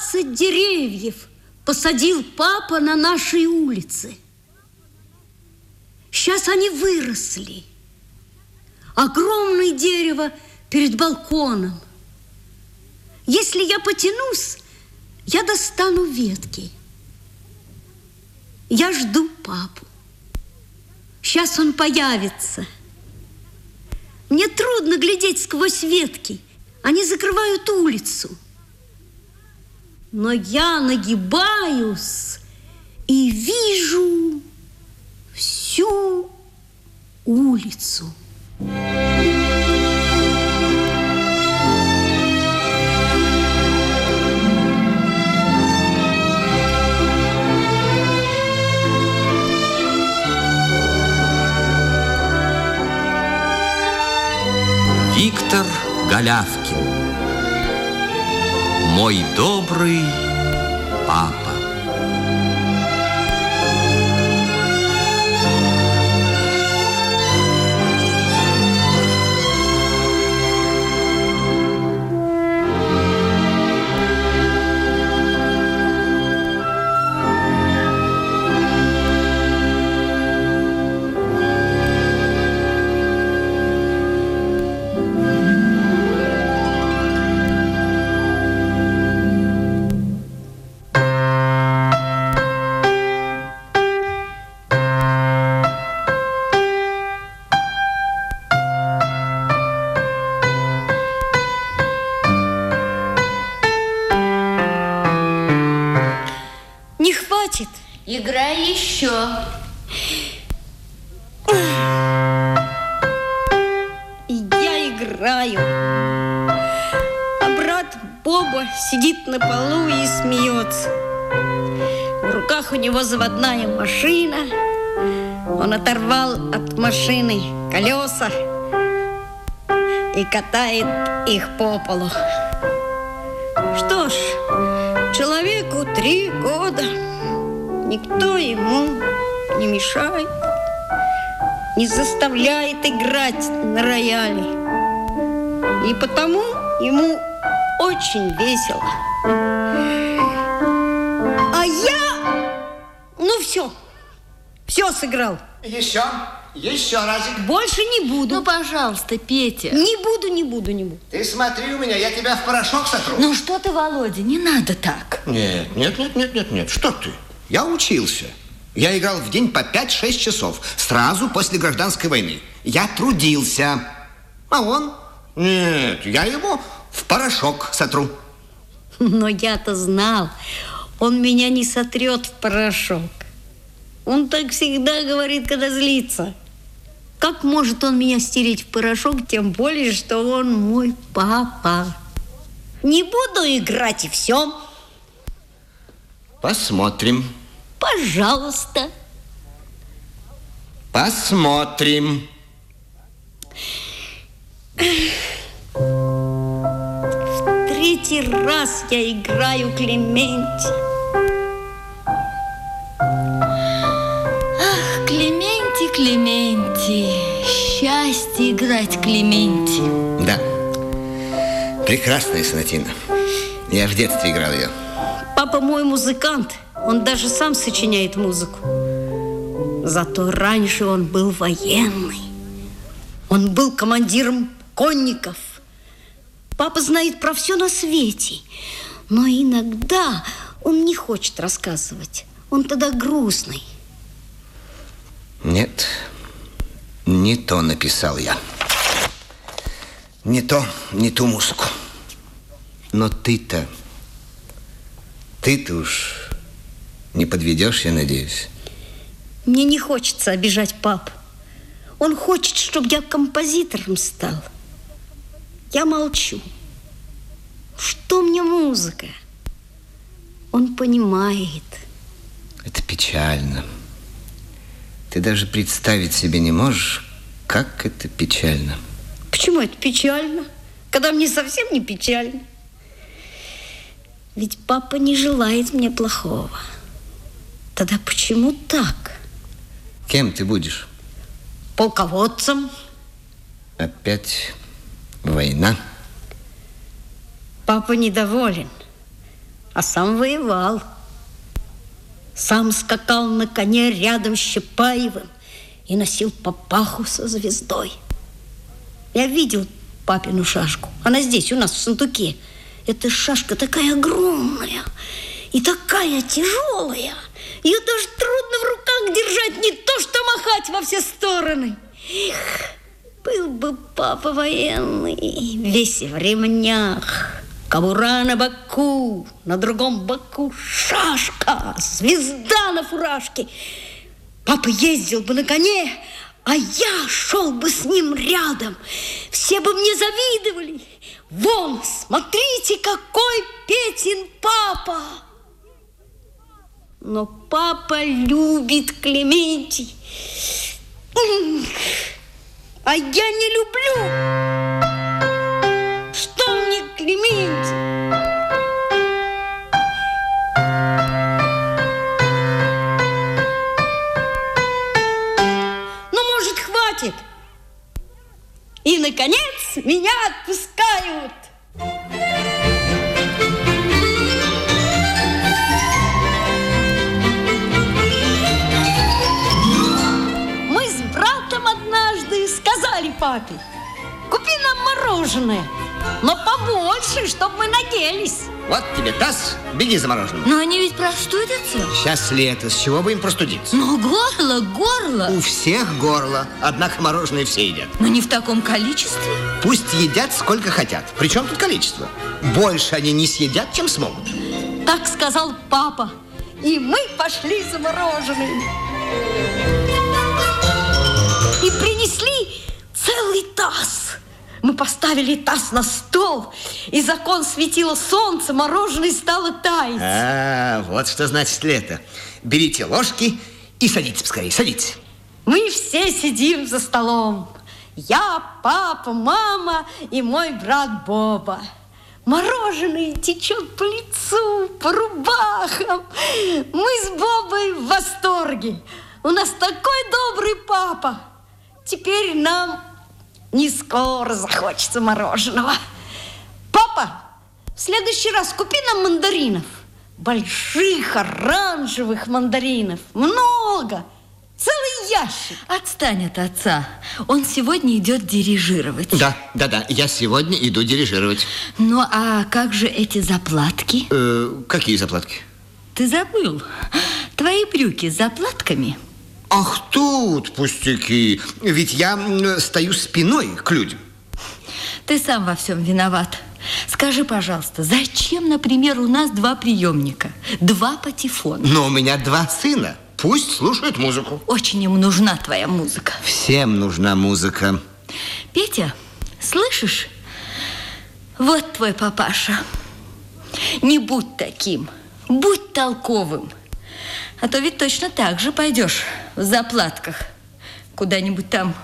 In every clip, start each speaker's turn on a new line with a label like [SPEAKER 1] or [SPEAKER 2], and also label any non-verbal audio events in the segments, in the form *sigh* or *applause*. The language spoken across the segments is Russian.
[SPEAKER 1] 20 деревьев посадил папа на нашей улице. Сейчас они выросли. Огромное дерево перед балконом. Если я потянусь, я достану ветки. Я жду папу. Сейчас он появится. Мне трудно глядеть сквозь ветки. Они закрывают улицу. Но я нагибаюсь и вижу всю улицу.
[SPEAKER 2] Виктор Мой добрый
[SPEAKER 1] него заводная машина. Он оторвал от машины колеса и катает их по полу. Что ж, человеку три года. Никто ему не мешает, не заставляет играть на рояле. И потому ему очень весело. Все сыграл.
[SPEAKER 3] Еще, еще разик.
[SPEAKER 1] Больше не буду.
[SPEAKER 4] Ну, пожалуйста, Петя.
[SPEAKER 1] Не буду, не буду, не буду.
[SPEAKER 3] Ты смотри у меня, я тебя в порошок сотру.
[SPEAKER 4] Ну что ты, Володя, не надо так.
[SPEAKER 3] Нет, нет, нет, нет, нет, нет. Что ты? Я учился. Я играл в день по 5-6 часов, сразу после гражданской войны. Я трудился. А он? Нет, я его в порошок сотру.
[SPEAKER 1] Но я-то знал, он меня не сотрет в порошок. Он так всегда говорит, когда злится. Как может он меня стереть в порошок, тем более, что он мой папа? Не буду играть и все.
[SPEAKER 3] Посмотрим.
[SPEAKER 1] Пожалуйста.
[SPEAKER 3] Посмотрим.
[SPEAKER 1] В третий раз я играю Клементи.
[SPEAKER 4] Клементи. Счастье играть Клементи.
[SPEAKER 3] Да. Прекрасная сонатина. Я в детстве играл ее.
[SPEAKER 1] Папа мой музыкант. Он даже сам сочиняет музыку. Зато раньше он был военный. Он был командиром конников. Папа знает про все на свете. Но иногда он не хочет рассказывать. Он тогда грустный.
[SPEAKER 3] Нет, не то написал я. Не то, не ту музыку. Но ты-то, ты-то уж не подведешь, я надеюсь.
[SPEAKER 1] Мне не хочется обижать папу. Он хочет, чтобы я композитором стал. Я молчу. Что мне музыка? Он понимает.
[SPEAKER 3] Это печально. Ты даже представить себе не можешь, как это печально.
[SPEAKER 1] Почему это печально? Когда мне совсем не печально. Ведь папа не желает мне плохого. Тогда почему так?
[SPEAKER 3] Кем ты будешь?
[SPEAKER 1] Полководцем?
[SPEAKER 3] Опять война?
[SPEAKER 1] Папа недоволен. а сам воевал. Сам скакал на коне рядом с Щепаевым и носил папаху со звездой. Я видел папину шашку. Она здесь, у нас, в сундуке. Эта шашка такая огромная и такая тяжелая. Ее даже трудно в руках держать, не то что махать во все стороны. Эх, был бы папа военный, весь в ремнях. Кобура на боку, на другом боку шашка, звезда на фуражке. Папа ездил бы на коне, а я шел бы с ним рядом. Все бы мне завидовали. Вон, смотрите, какой Петин папа! Но папа любит Клементий. А я не люблю. Ну, может, хватит? И, наконец, меня отпускают. Мы с братом однажды сказали папе, купи нам мороженое, но побольше, чтобы мы наделись.
[SPEAKER 3] Вот тебе таз, беги за мороженым.
[SPEAKER 4] Но они ведь простудятся.
[SPEAKER 3] Сейчас лето, с чего бы им простудиться?
[SPEAKER 4] Но горло, горло.
[SPEAKER 3] У всех горло, однако мороженое все едят.
[SPEAKER 4] Но не в таком количестве.
[SPEAKER 3] Пусть едят сколько хотят. Причем тут количество? Больше они не съедят, чем смогут.
[SPEAKER 1] Так сказал папа. И мы пошли за мороженым. И принесли целый таз. Мы поставили таз на стол, и закон светило солнце, мороженое стало таять.
[SPEAKER 3] А, вот что значит лето. Берите ложки и садитесь поскорее, садитесь.
[SPEAKER 1] Мы все сидим за столом. Я, папа, мама и мой брат Боба. Мороженое течет по лицу, по рубахам. Мы с Бобой в восторге. У нас такой добрый папа. Теперь нам не скоро захочется мороженого. Папа, в следующий раз купи нам мандаринов. Больших оранжевых мандаринов. Много. Целый ящик.
[SPEAKER 4] Отстань от отца. Он сегодня идет дирижировать.
[SPEAKER 3] Да, да, да, я сегодня иду дирижировать.
[SPEAKER 4] Ну, а как же эти заплатки?
[SPEAKER 3] Э, какие заплатки?
[SPEAKER 4] Ты забыл. Твои брюки с заплатками.
[SPEAKER 3] Ах, тут пустяки. Ведь я стою спиной к людям.
[SPEAKER 4] Ты сам во всем виноват. Скажи, пожалуйста, зачем, например, у нас два приемника, два патефона?
[SPEAKER 3] Но у меня два сына. Пусть слушают музыку.
[SPEAKER 4] Очень им нужна твоя музыка.
[SPEAKER 3] Всем нужна музыка.
[SPEAKER 4] Петя, слышишь? Вот твой папаша. Не будь таким, будь толковым. А то ведь точно так же пойдешь в заплатках куда-нибудь там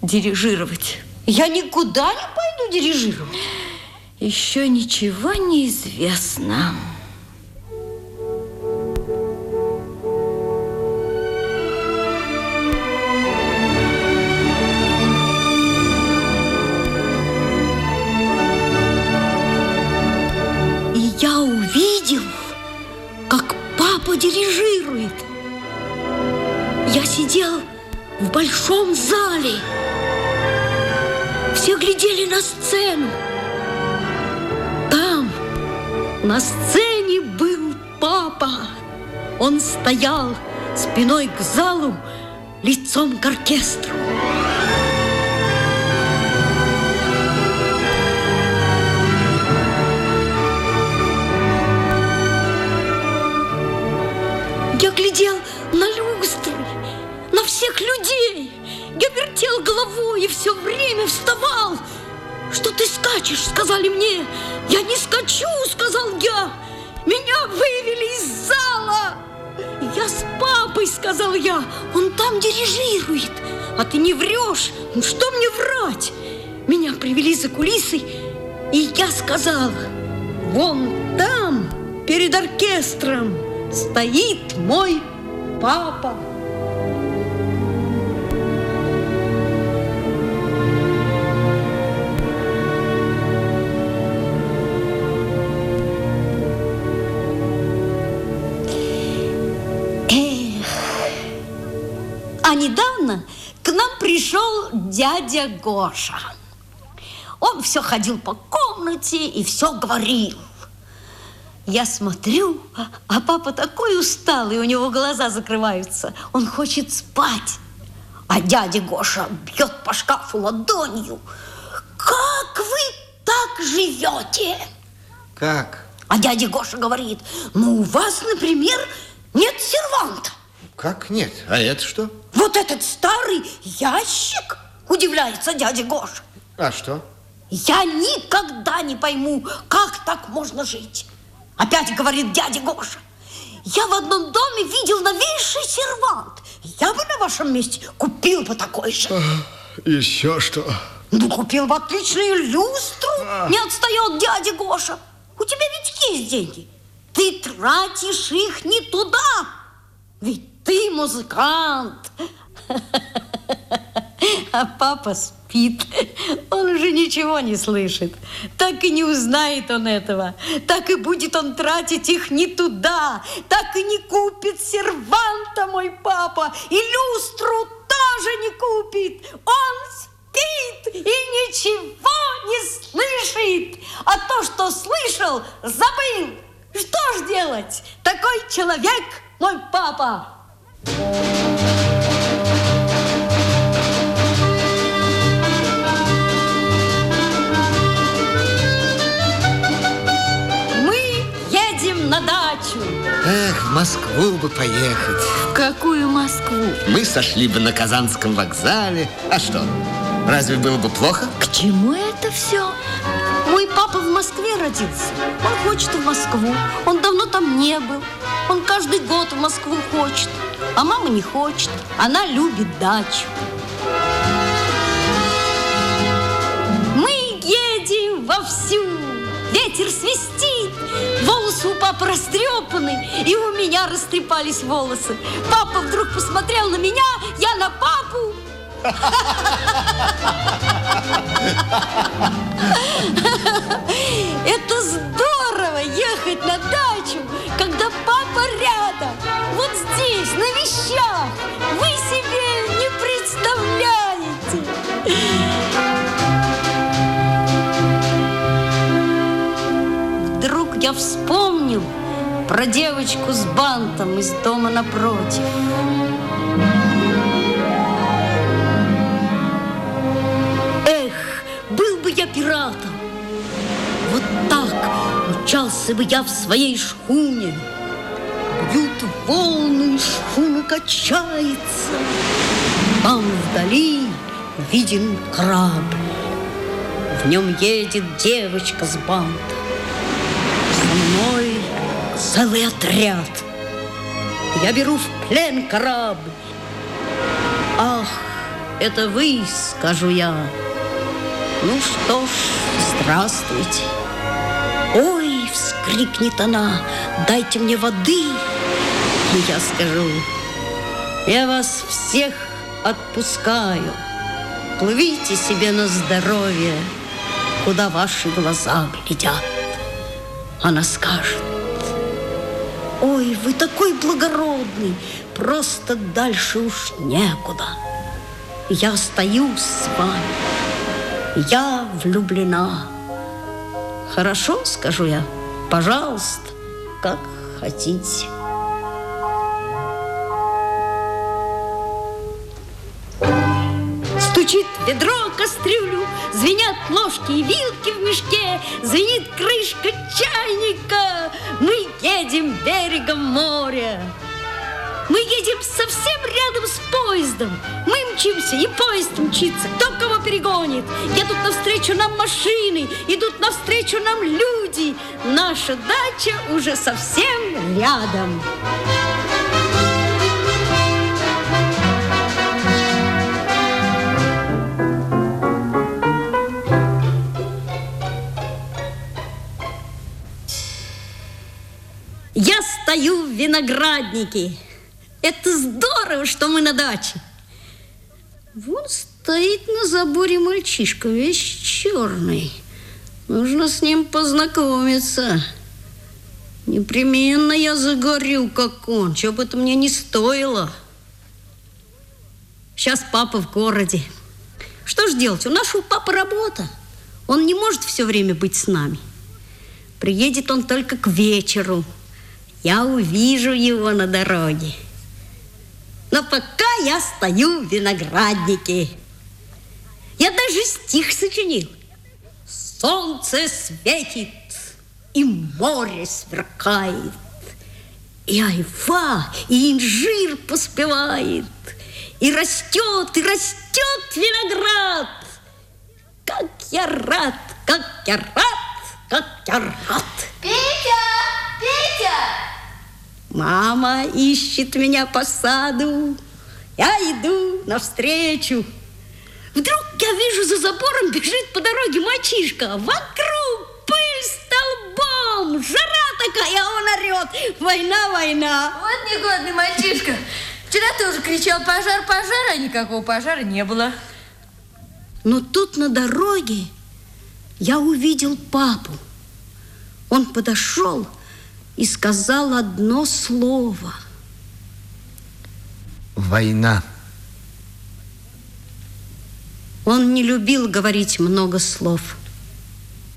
[SPEAKER 4] дирижировать.
[SPEAKER 1] Я никуда не пойду дирижировать.
[SPEAKER 4] Еще ничего не известно.
[SPEAKER 1] В большом зале. Все глядели на сцену. Там, на сцене был папа. Он стоял спиной к залу, лицом к оркестру. Сказал я. Он там дирижирует. А ты не врешь. Ну что мне врать? Меня привели за кулисы, и я сказал, вон там, перед оркестром, стоит мой папа. Недавно к нам пришел дядя Гоша. Он все ходил по комнате и все говорил. Я смотрю, а папа такой усталый, у него глаза закрываются. Он хочет спать. А дядя Гоша бьет по шкафу ладонью. Как вы так живете?
[SPEAKER 3] Как?
[SPEAKER 1] А дядя Гоша говорит, ну у вас, например, нет серванта.
[SPEAKER 3] Как нет? А это что?
[SPEAKER 1] Вот этот старый ящик, удивляется дядя Гоша.
[SPEAKER 3] А что?
[SPEAKER 1] Я никогда не пойму, как так можно жить. Опять говорит дядя Гоша. Я в одном доме видел новейший сервант. Я бы на вашем месте купил бы такой же.
[SPEAKER 5] Еще что?
[SPEAKER 1] Ну, купил бы отличную люстру. Не отстает дядя Гоша. У тебя ведь есть деньги. Ты тратишь их не туда. Ведь ты музыкант. А папа спит. Он уже ничего не слышит. Так и не узнает он этого. Так и будет он тратить их не туда. Так и не купит серванта мой папа. И люстру тоже не купит. Он спит и ничего не слышит. А то, что слышал, забыл. Что ж делать? Такой человек мой папа. Мы
[SPEAKER 3] Москву бы поехать.
[SPEAKER 4] В какую Москву?
[SPEAKER 3] Мы сошли бы на Казанском вокзале. А что, разве было бы плохо?
[SPEAKER 4] К чему это все?
[SPEAKER 1] Мой папа в Москве родился. Он хочет в Москву. Он давно там не был. Он каждый год в Москву хочет. А мама не хочет. Она любит дачу. Мы едем вовсю. Ветер свистит. Волосы у папы растрепаны. И у меня растрепались волосы. Папа вдруг посмотрел на меня, я на папу. Это здорово ехать на дачу, когда папа рядом. Вот здесь, на вещах. Вы себе не представляете. Я вспомнил про девочку с бантом из дома напротив. Эх, был бы я пиратом. Вот так мчался бы я в своей шхуне. Бьют волны, шхуна качается. Там вдали виден корабль. В нем едет девочка с бантом. Мной целый отряд. Я беру в плен корабль. Ах, это вы, скажу я. Ну что ж, здравствуйте. Ой, вскрикнет она, дайте мне воды. И я скажу, я вас всех отпускаю. Плывите себе на здоровье, куда ваши глаза глядят. Она скажет, ой, вы такой благородный, просто дальше уж некуда. Я остаюсь с вами, я влюблена. Хорошо, скажу я, пожалуйста, как хотите. Стучит ведро кастрюлю, звенят ложки и вилки в мешке, звенит крышка чайника. Мы едем берегом моря. Мы едем совсем рядом с поездом. Мы мчимся, и поезд мчится. Кто кого перегонит? Едут навстречу нам машины, идут навстречу нам люди. Наша дача уже совсем рядом. Я стою в винограднике. Это здорово, что мы на даче. Вон стоит на заборе мальчишка, весь черный. Нужно с ним познакомиться. Непременно я загорю, как он, чего бы это мне не стоило. Сейчас папа в городе. Что ж делать? У нашего папы работа. Он не может все время быть с нами. Приедет он только к вечеру. Я увижу его на дороге. Но пока я стою в винограднике. Я даже стих сочинил. Солнце светит, и море сверкает, и айва, и инжир поспевает, и растет, и растет виноград. Как я рад, как я рад, как я рад.
[SPEAKER 6] Петя! Петя!
[SPEAKER 1] Мама ищет меня по саду. Я иду навстречу. Вдруг я вижу, за забором бежит по дороге мальчишка. Вокруг пыль столбом, жара такая, он орет. Война, война.
[SPEAKER 4] Вот негодный мальчишка. Вчера тоже кричал пожар, пожар, а никакого пожара не было.
[SPEAKER 1] Но тут на дороге я увидел папу. Он подошел и сказал одно слово.
[SPEAKER 3] Война.
[SPEAKER 1] Он не любил говорить много слов.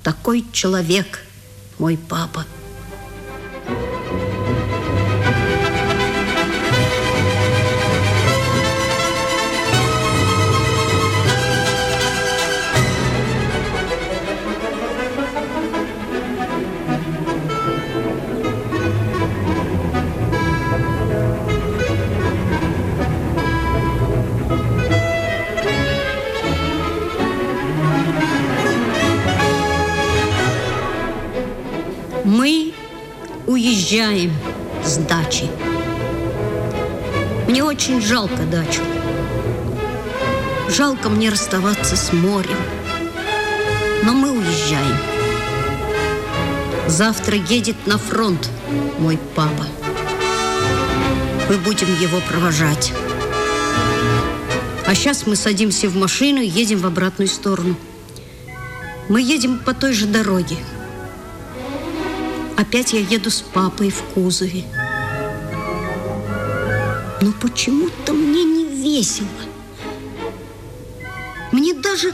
[SPEAKER 1] Такой человек мой папа. Мы уезжаем с дачи. Мне очень жалко дачу. Жалко мне расставаться с морем. Но мы уезжаем. Завтра едет на фронт мой папа. Мы будем его провожать. А сейчас мы садимся в машину и едем в обратную сторону. Мы едем по той же дороге. Опять я еду с папой в кузове. Но почему-то мне не весело. Мне даже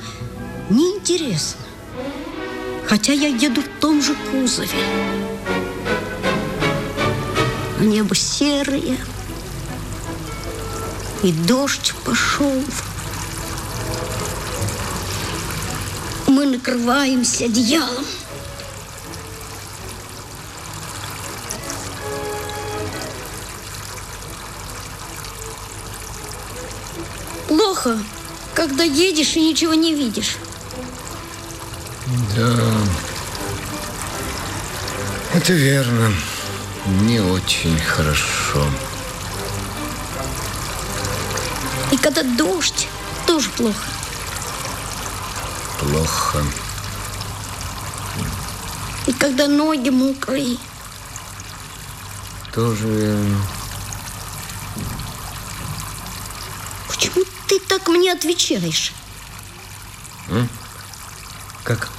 [SPEAKER 1] не интересно. Хотя я еду в том же кузове. А небо серое. И дождь пошел. Мы накрываемся одеялом. Когда едешь и ничего не видишь.
[SPEAKER 5] Да. Это верно. Не очень хорошо.
[SPEAKER 1] И когда дождь, тоже плохо.
[SPEAKER 5] Плохо.
[SPEAKER 1] И когда ноги мокрые.
[SPEAKER 5] Тоже верно.
[SPEAKER 1] Почему ты так мне отвечаешь?
[SPEAKER 5] Как?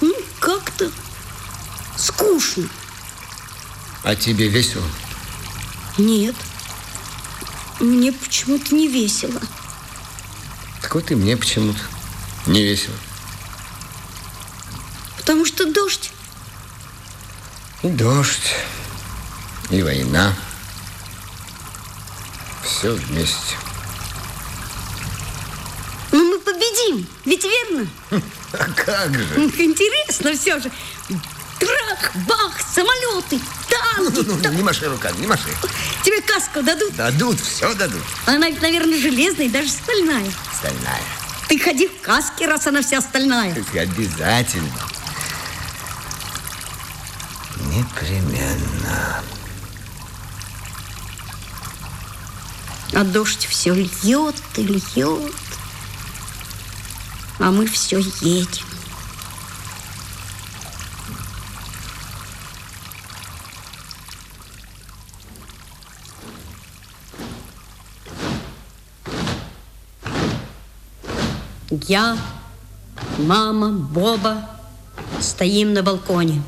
[SPEAKER 1] Ну, как-то скучно.
[SPEAKER 5] А тебе весело?
[SPEAKER 1] Нет. Мне почему-то не весело.
[SPEAKER 5] Так вот и мне почему-то не весело.
[SPEAKER 1] Потому что дождь.
[SPEAKER 5] И дождь, и война. Все вместе.
[SPEAKER 1] Но мы победим. Ведь верно?
[SPEAKER 5] А как же?
[SPEAKER 1] Интересно все же. Трах, бах, самолеты, танки.
[SPEAKER 5] Ну, ну, не маши руками, не маши.
[SPEAKER 1] Тебе каску дадут?
[SPEAKER 5] Дадут, все дадут.
[SPEAKER 1] Она, ведь, наверное, железная и даже стальная.
[SPEAKER 5] Стальная.
[SPEAKER 1] Ты ходи в каске, раз она вся стальная.
[SPEAKER 5] Так обязательно. Непременно.
[SPEAKER 1] А дождь все льет и льет. А мы все едем. Я, мама, Боба стоим на балконе.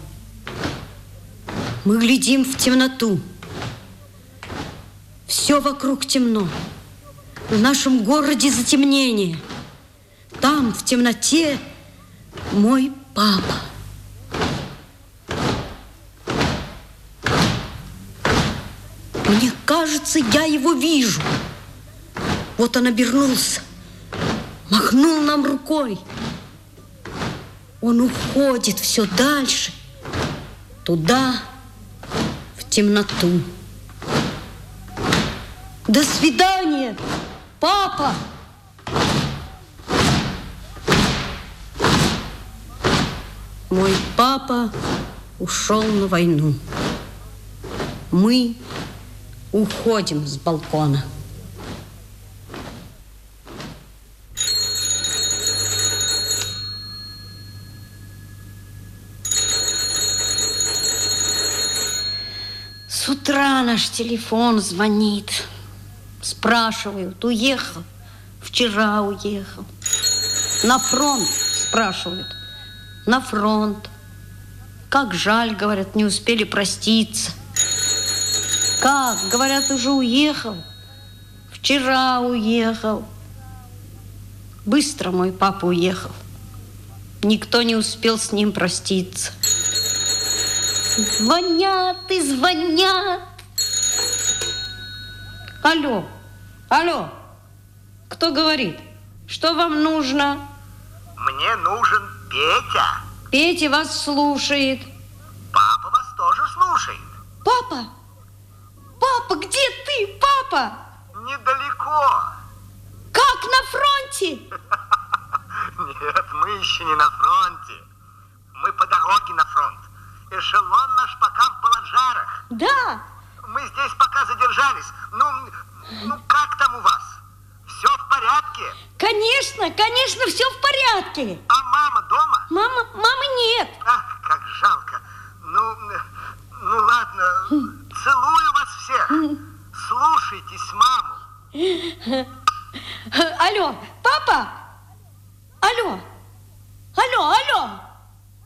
[SPEAKER 1] Мы глядим в темноту. Все вокруг темно. В нашем городе затемнение. Там, в темноте, мой папа. Мне кажется, я его вижу. Вот он обернулся, махнул нам рукой. Он уходит все дальше, туда, в темноту. До свидания, папа! Мой папа ушел на войну. Мы уходим с балкона. С утра наш телефон звонит. Спрашивают, уехал? Вчера уехал. На фронт, спрашивают. На фронт. Как жаль, говорят, не успели проститься. Как? Говорят, уже уехал. Вчера уехал. Быстро мой папа уехал. Никто не успел с ним проститься. Звонят и звонят. Алло, алло, кто говорит? Что вам нужно?
[SPEAKER 3] Мне нужен Петя.
[SPEAKER 1] Петя вас слушает.
[SPEAKER 3] Папа вас тоже слушает.
[SPEAKER 1] Папа, папа, где ты, папа?
[SPEAKER 3] Недалеко.
[SPEAKER 1] Как на фронте? *laughs*
[SPEAKER 3] Нет, мы еще не на фронте. Мы по дороге на фронт. Эшелон наш пока в Баладжарах.
[SPEAKER 1] Да,
[SPEAKER 3] Мы здесь пока задержались. Ну, ну как там у вас? Все в порядке?
[SPEAKER 1] конечно, конечно, все в порядке.
[SPEAKER 3] А мама дома?
[SPEAKER 1] Мама, мамы нет.
[SPEAKER 3] Ах, как жалко. Ну, ну ладно. Целую вас всех. Слушайтесь маму.
[SPEAKER 1] Алло, папа? Алло, алло, алло.